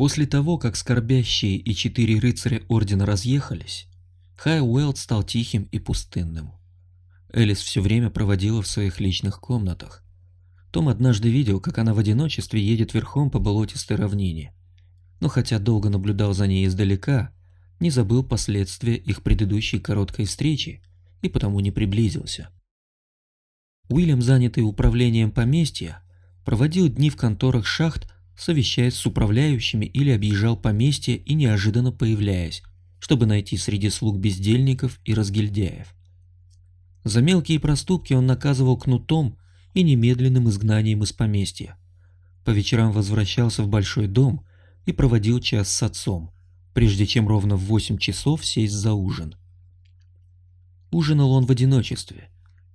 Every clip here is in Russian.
После того, как скорбящие и четыре рыцаря Ордена разъехались, Хай Уэлд стал тихим и пустынным. Элис все время проводила в своих личных комнатах. Том однажды видел, как она в одиночестве едет верхом по болотистой равнине. Но хотя долго наблюдал за ней издалека, не забыл последствия их предыдущей короткой встречи и потому не приблизился. Уильям, занятый управлением поместья, проводил дни в конторах шахт, совещаясь с управляющими или объезжал поместье и неожиданно появляясь, чтобы найти среди слуг бездельников и разгильдяев. За мелкие проступки он наказывал кнутом и немедленным изгнанием из поместья. По вечерам возвращался в большой дом и проводил час с отцом, прежде чем ровно в 8 часов сесть за ужин. Ужинал он в одиночестве.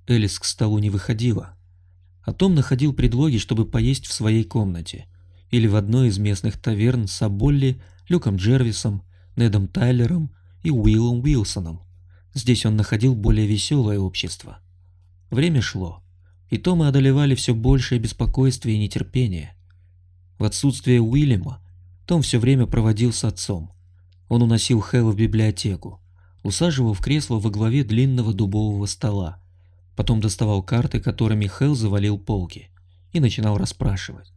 Элис к столу не выходила. А Том находил предлоги, чтобы поесть в своей комнате или в одной из местных таверн с Аболли, Люком Джервисом, Недом Тайлером и Уиллом Уилсоном. Здесь он находил более веселое общество. Время шло, и Тома одолевали все большее беспокойство и нетерпение. В отсутствие Уильяма Том все время проводил с отцом. Он уносил Хэлла в библиотеку, усаживал в кресло во главе длинного дубового стола, потом доставал карты, которыми Хэл завалил полки, и начинал расспрашивать.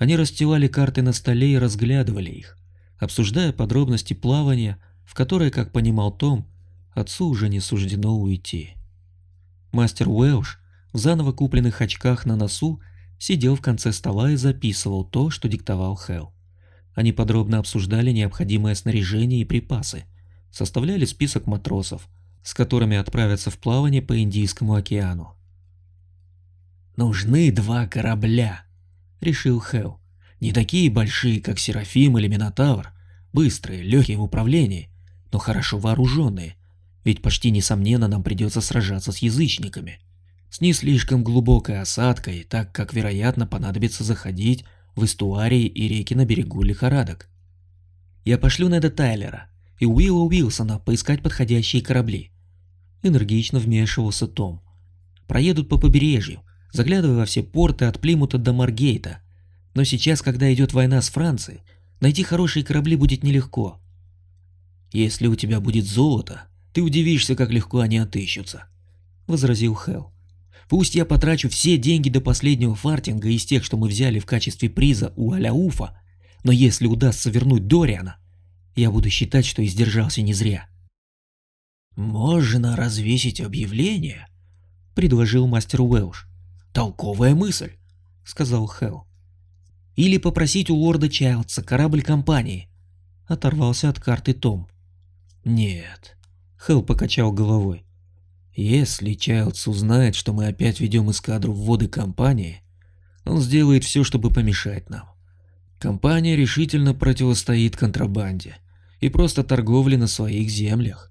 Они расстилали карты на столе и разглядывали их, обсуждая подробности плавания, в которое, как понимал Том, отцу уже не суждено уйти. Мастер Уэлш в заново купленных очках на носу сидел в конце стола и записывал то, что диктовал Хэл. Они подробно обсуждали необходимое снаряжение и припасы, составляли список матросов, с которыми отправятся в плавание по Индийскому океану. «Нужны два корабля», — решил Хэл. «Не такие большие, как Серафим или Минотавр, быстрые, легкие в управлении, но хорошо вооруженные, ведь почти несомненно нам придется сражаться с язычниками. С не слишком глубокой осадкой, так как, вероятно, понадобится заходить в эстуарии и реки на берегу лихорадок. Я пошлю Неда Тайлера и Уилла Уилсона поискать подходящие корабли. Энергично вмешивался Том. Проедут по побережью, заглядывая во все порты от Плимута до Маргейта. Но сейчас, когда идет война с Францией, найти хорошие корабли будет нелегко. Если у тебя будет золото, ты удивишься, как легко они отыщутся, возразил Хелл. Пусть я потрачу все деньги до последнего фартинга из тех, что мы взяли в качестве приза у Аляуфа, но если удастся вернуть Дориана, я буду считать, что издержался не зря. «Можно развесить объявление», — предложил мастер Уэлш. «Толковая мысль», — сказал Хелл. «Или попросить у лорда Чайлдса корабль компании», — оторвался от карты Том. «Нет», — Хелл покачал головой. Если Чайлдс узнает, что мы опять ведем эскадру в воды компании, он сделает все, чтобы помешать нам. Компания решительно противостоит контрабанде и просто торговле на своих землях.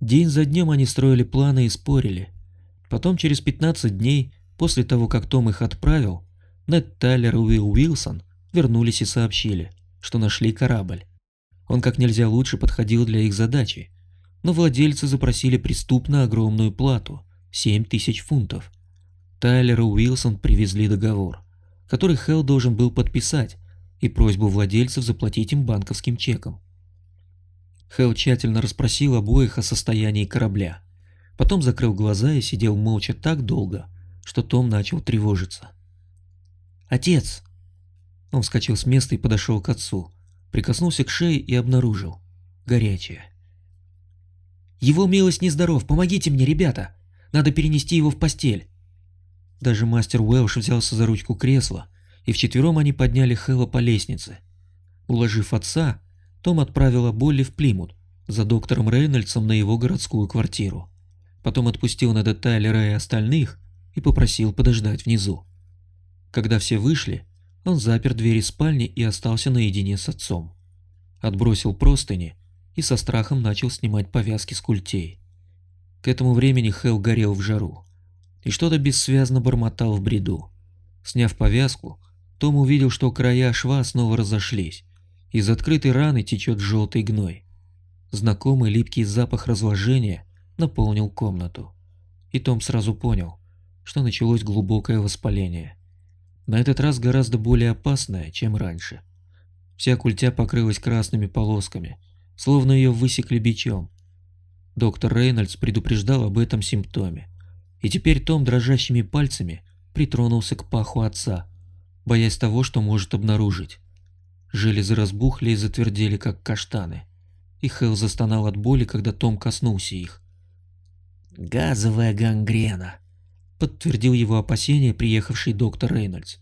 День за днем они строили планы и спорили. Потом через 15 дней, после того, как Том их отправил, Нед Тайлер и Уилл Уилсон вернулись и сообщили, что нашли корабль. Он как нельзя лучше подходил для их задачи но владельцы запросили преступно огромную плату – 7 тысяч фунтов. Тайлер и Уилсон привезли договор, который Хелл должен был подписать, и просьбу владельцев заплатить им банковским чеком. Хелл тщательно расспросил обоих о состоянии корабля, потом закрыл глаза и сидел молча так долго, что Том начал тревожиться. «Отец!» Он вскочил с места и подошел к отцу, прикоснулся к шее и обнаружил. Горячее. Его милость нездоров, помогите мне, ребята. Надо перенести его в постель. Даже мастер Уэлш взялся за ручку кресла, и вчетвером они подняли Хэлла по лестнице. Уложив отца, Том отправила Болли в Плимут за доктором Рейнольдсом на его городскую квартиру. Потом отпустил на Тайлера и остальных и попросил подождать внизу. Когда все вышли, он запер двери спальни и остался наедине с отцом. Отбросил простыни и со страхом начал снимать повязки с культей. К этому времени Хэл горел в жару и что-то бессвязно бормотал в бреду. Сняв повязку, Том увидел, что края шва снова разошлись. Из открытой раны течет желтый гной. Знакомый липкий запах разложения наполнил комнату. И Том сразу понял, что началось глубокое воспаление. На этот раз гораздо более опасное, чем раньше. Вся культя покрылась красными полосками, словно ее высекли бичом. Доктор Рейнольдс предупреждал об этом симптоме, и теперь Том дрожащими пальцами притронулся к паху отца, боясь того, что может обнаружить. Железы разбухли и затвердели, как каштаны, и Хелл застонал от боли, когда Том коснулся их. «Газовая гангрена», — подтвердил его опасение приехавший доктор Рейнольдс.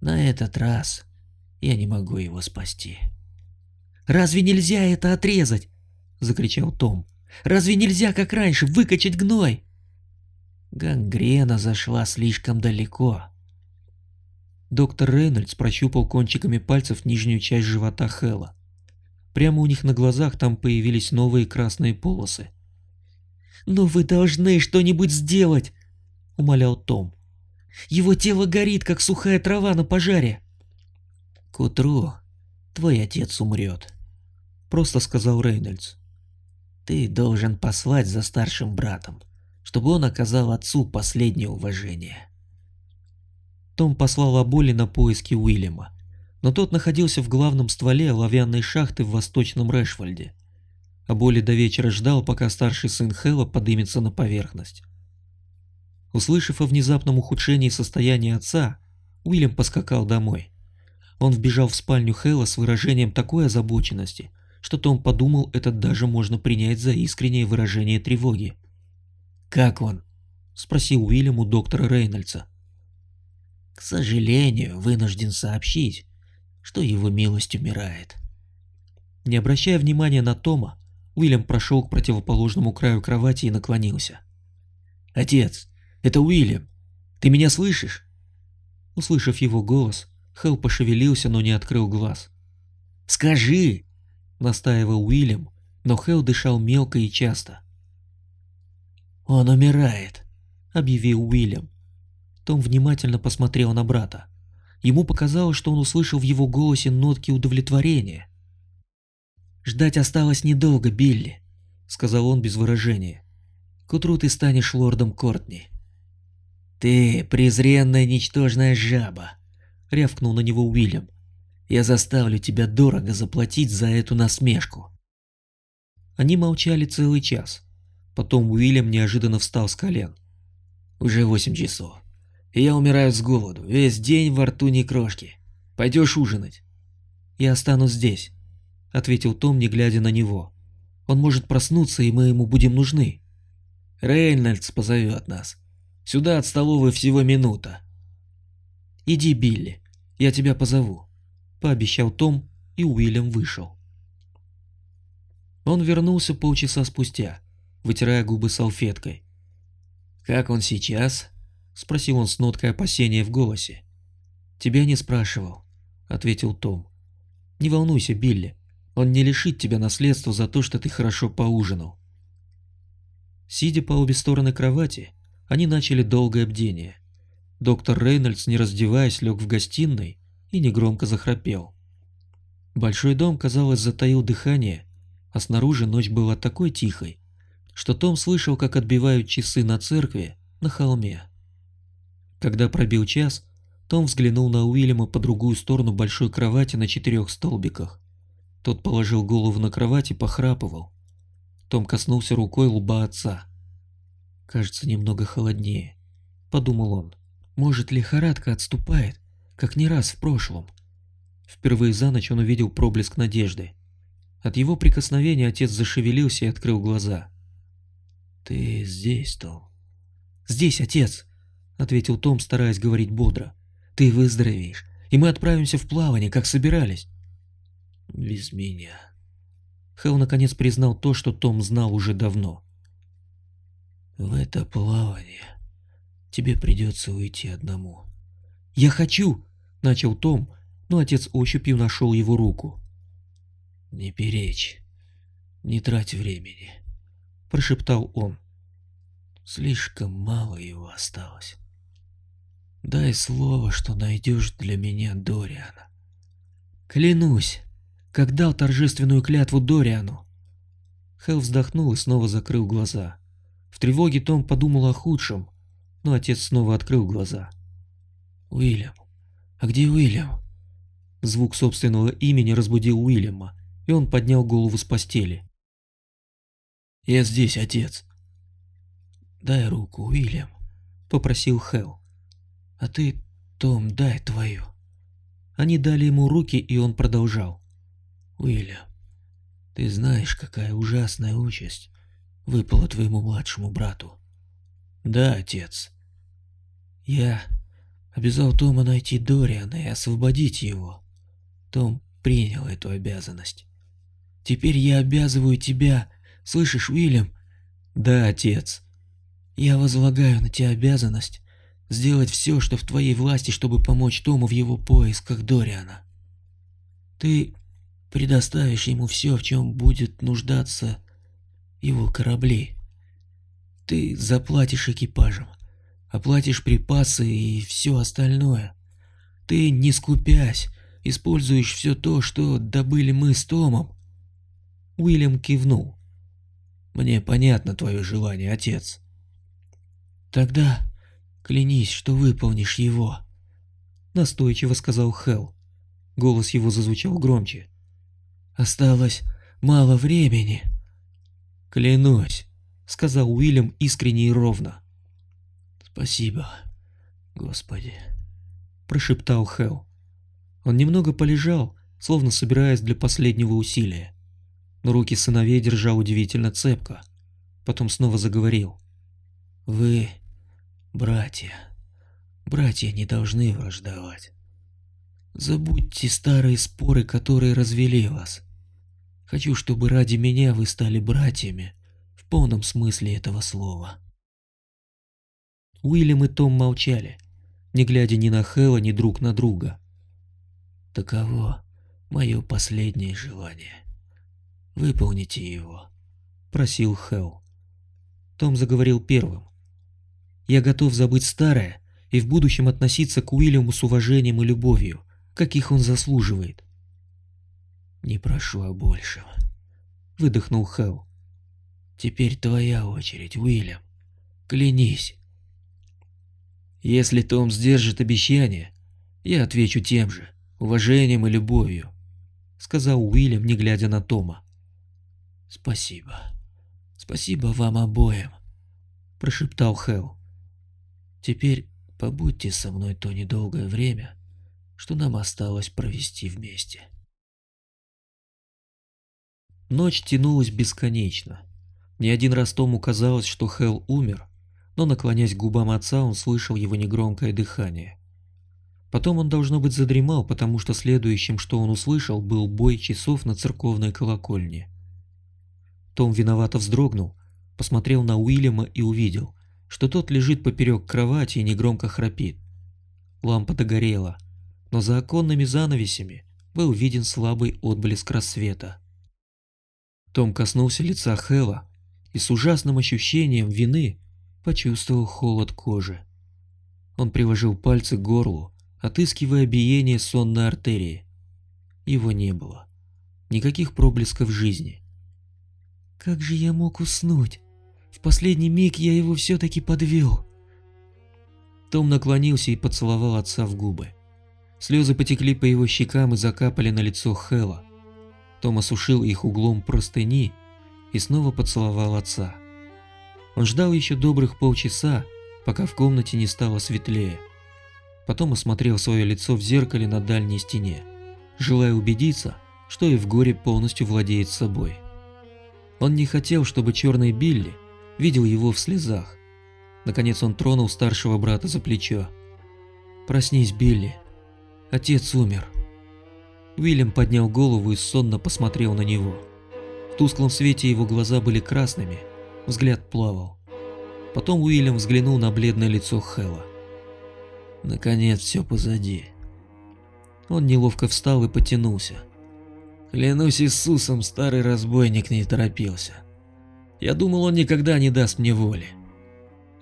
«На этот раз я не могу его спасти». «Разве нельзя это отрезать?» — закричал Том. «Разве нельзя, как раньше, выкачать гной?» Гангрена зашла слишком далеко. Доктор Рейнольдс прощупал кончиками пальцев нижнюю часть живота Хэлла. Прямо у них на глазах там появились новые красные полосы. «Но вы должны что-нибудь сделать!» — умолял Том. «Его тело горит, как сухая трава на пожаре!» «К утру твой отец умрет», — просто сказал Рейнольдс. «Ты должен послать за старшим братом, чтобы он оказал отцу последнее уважение». Том послал Аболи на поиски Уильяма, но тот находился в главном стволе оловянной шахты в восточном Решвальде. Аболи до вечера ждал, пока старший сын Хэлла подымется на поверхность. Услышав о внезапном ухудшении состояния отца, Уильям поскакал домой. Он вбежал в спальню Хэлла с выражением такой озабоченности, что Том подумал, это даже можно принять за искреннее выражение тревоги. «Как он?» – спросил Уильям у доктора Рейнольдса. «К сожалению, вынужден сообщить, что его милость умирает». Не обращая внимания на Тома, Уильям прошел к противоположному краю кровати и наклонился. «Отец, это Уильям. Ты меня слышишь?» Услышав его голос, Хелл пошевелился, но не открыл глаз. «Скажи!» — настаивал Уильям, но Хелл дышал мелко и часто. «Он умирает», — объявил Уильям. Том внимательно посмотрел на брата. Ему показалось, что он услышал в его голосе нотки удовлетворения. «Ждать осталось недолго, Билли», — сказал он без выражения. «К утру ты станешь лордом Кортни». «Ты презренная ничтожная жаба», — рявкнул на него Уильям. «Я заставлю тебя дорого заплатить за эту насмешку». Они молчали целый час. Потом Уильям неожиданно встал с колен. «Уже восемь часов. И я умираю с голоду. Весь день во рту ни крошки. Пойдешь ужинать?» «Я останусь здесь», — ответил Том, не глядя на него. «Он может проснуться, и мы ему будем нужны». «Рейнольдс позовет нас. Сюда от столовой всего минута». «Иди, Билли, я тебя позову», — пообещал Том, и Уильям вышел. Он вернулся полчаса спустя вытирая губы салфеткой. «Как он сейчас?» — спросил он с ноткой опасения в голосе. «Тебя не спрашивал», — ответил Том. «Не волнуйся, Билли, он не лишит тебя наследства за то, что ты хорошо поужинал». Сидя по обе стороны кровати, они начали долгое бдение. Доктор Рейнольдс, не раздеваясь, лег в гостиной и негромко захрапел. Большой дом, казалось, затаил дыхание, а снаружи ночь была такой тихой, что Том слышал, как отбивают часы на церкви на холме. Когда пробил час, том взглянул на Уильяма по другую сторону большой кровати на четырех столбиках. Тот положил голову на кровать и похрапывал. Том коснулся рукой лба отца. «Кажется, немного холоднее», — подумал он. «Может, лихорадка отступает, как не раз в прошлом?» Впервые за ночь он увидел проблеск надежды. От его прикосновения отец зашевелился и открыл глаза. «Ты здесь, Том?» «Здесь, отец», — ответил Том, стараясь говорить бодро. «Ты выздоровеешь, и мы отправимся в плавание, как собирались». «Без меня». Хелл наконец признал то, что Том знал уже давно. «В это плавание тебе придется уйти одному». «Я хочу!» — начал Том, но отец ощупью нашел его руку. «Не перечь, не трать времени» прошептал он. Слишком мало его осталось. Дай слово, что найдешь для меня Дориана. Клянусь, как дал торжественную клятву Дориану. Хелл вздохнул и снова закрыл глаза. В тревоге Том подумал о худшем, но отец снова открыл глаза. «Уильям? А где Уильям?» Звук собственного имени разбудил Уильяма, и он поднял голову с постели. «Я здесь, отец». «Дай руку, Уильям», — попросил Хелл. «А ты, Том, дай твою». Они дали ему руки, и он продолжал. «Уильям, ты знаешь, какая ужасная участь выпала твоему младшему брату?» «Да, отец». «Я обязал Тома найти Дориана и освободить его. Том принял эту обязанность. Теперь я обязываю тебя, слышишь, Уильям? Да, отец. Я возлагаю на тебя обязанность сделать все, что в твоей власти, чтобы помочь Тому в его поисках Дориана. Ты предоставишь ему все, в чем будет нуждаться его корабли. Ты заплатишь экипажам, оплатишь припасы и все остальное. Ты, не скупясь, используешь все то, что добыли мы с Томом. Уильям кивнул. Мне понятно твое желание, отец. Тогда клянись, что выполнишь его. Настойчиво сказал Хелл. Голос его зазвучал громче. Осталось мало времени. Клянусь, сказал Уильям искренне и ровно. Спасибо, Господи, прошептал Хелл. Он немного полежал, словно собираясь для последнего усилия. Но руки сыновей держал удивительно цепко. Потом снова заговорил. «Вы, братья, братья не должны враждовать. Забудьте старые споры, которые развели вас. Хочу, чтобы ради меня вы стали братьями в полном смысле этого слова». Уильям и Том молчали, не глядя ни на Хэлла, ни друг на друга. Таково мое последнее желание. Выполните его, просил Хелл. Том заговорил первым. Я готов забыть старое и в будущем относиться к Уильяму с уважением и любовью, каких он заслуживает. Не прошу о большем, выдохнул Хелл. Теперь твоя очередь, Уильям. Клянись. Если Том сдержит обещание, я отвечу тем же уважением и любовью», — сказал Уильям, не глядя на Тома. «Спасибо. Спасибо вам обоим», — прошептал Хелл. «Теперь побудьте со мной то недолгое время, что нам осталось провести вместе». Ночь тянулась бесконечно. Не один раз Тому казалось, что Хелл умер, но, наклонясь к губам отца, он слышал его негромкое дыхание. Потом он, должно быть, задремал, потому что следующим, что он услышал, был бой часов на церковной колокольне. Том виновато вздрогнул, посмотрел на Уильяма и увидел, что тот лежит поперек кровати и негромко храпит. Лампа догорела, но за оконными занавесями был виден слабый отблеск рассвета. Том коснулся лица Хэла и с ужасным ощущением вины почувствовал холод кожи. Он приложил пальцы к горлу отыскивая биение сонной артерии. Его не было. Никаких проблесков жизни. Как же я мог уснуть? В последний миг я его все-таки подвел. Том наклонился и поцеловал отца в губы. Слезы потекли по его щекам и закапали на лицо Хэла. Том осушил их углом простыни и снова поцеловал отца. Он ждал еще добрых полчаса, пока в комнате не стало светлее. Потом осмотрел свое лицо в зеркале на дальней стене, желая убедиться, что и в горе полностью владеет собой. Он не хотел, чтобы черный Билли видел его в слезах. Наконец он тронул старшего брата за плечо. «Проснись, Билли. Отец умер». Уильям поднял голову и сонно посмотрел на него. В тусклом свете его глаза были красными, взгляд плавал. Потом Уильям взглянул на бледное лицо Хэлла. Наконец все позади. Он неловко встал и потянулся. Клянусь Иисусом, старый разбойник не торопился. Я думал, он никогда не даст мне воли.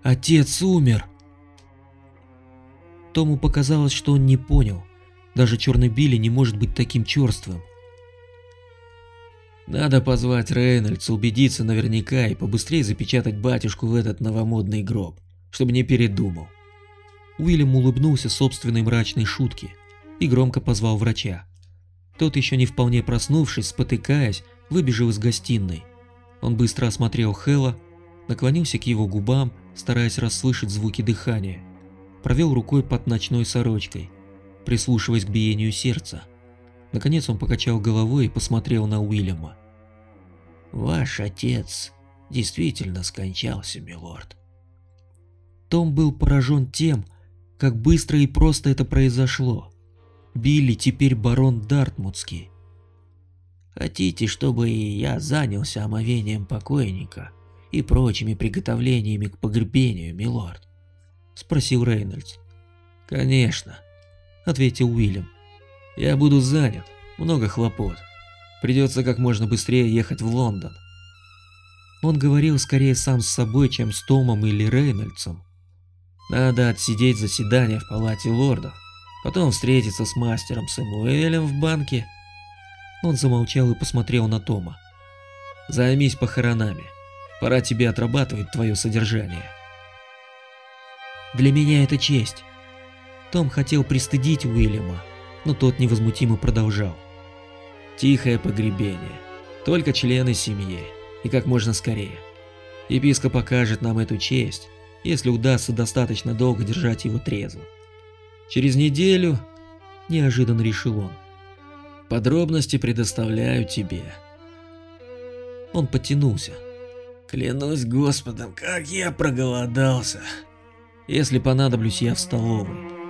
Отец умер. Тому показалось, что он не понял. Даже черный Билли не может быть таким черствым. Надо позвать Рейнольдса, убедиться наверняка и побыстрее запечатать батюшку в этот новомодный гроб, чтобы не передумал. Уильям улыбнулся собственной мрачной шутке и громко позвал врача, Тот, еще не вполне проснувшись, спотыкаясь, выбежал из гостиной. Он быстро осмотрел Хэлла, наклонился к его губам, стараясь расслышать звуки дыхания. Провел рукой под ночной сорочкой, прислушиваясь к биению сердца. Наконец он покачал головой и посмотрел на Уильяма. «Ваш отец действительно скончался, милорд». Том был поражен тем, как быстро и просто это произошло. Билли теперь барон Дартмутский. Хотите, чтобы и я занялся омовением покойника и прочими приготовлениями к погребению, милорд? Спросил Рейнольдс. Конечно, ответил Уильям. Я буду занят, много хлопот. Придется как можно быстрее ехать в Лондон. Он говорил скорее сам с собой, чем с Томом или Рейнольдсом. Надо отсидеть заседание в палате лордов, потом встретиться с мастером Сэмуэлем в банке. Он замолчал и посмотрел на Тома. Займись похоронами. Пора тебе отрабатывать твое содержание. Для меня это честь. Том хотел пристыдить Уильяма, но тот невозмутимо продолжал. Тихое погребение. Только члены семьи. И как можно скорее. Епископ покажет нам эту честь, если удастся достаточно долго держать его трезвым. Через неделю, неожиданно решил он, подробности предоставляю тебе. Он потянулся. Клянусь Господом, как я проголодался. Если понадоблюсь, я в столовой.